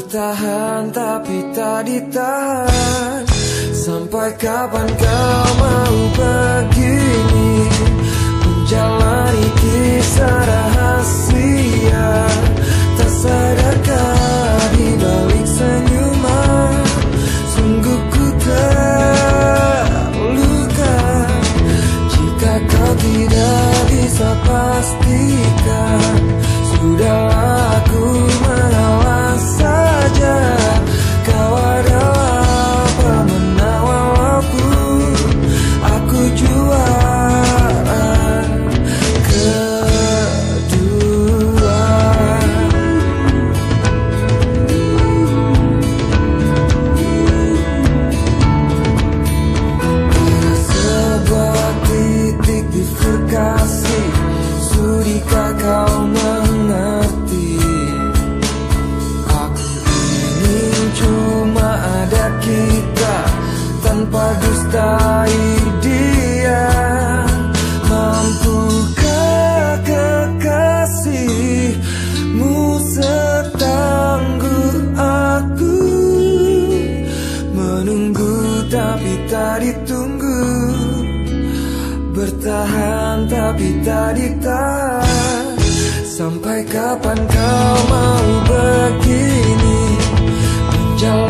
bertahan tapi tak ditahan. Sampai kapan kau mau begini? Menunggu tapi tak ditunggu. Bertahan tapi tak ditahan. Sampai kapan kau mau begini? Menjalani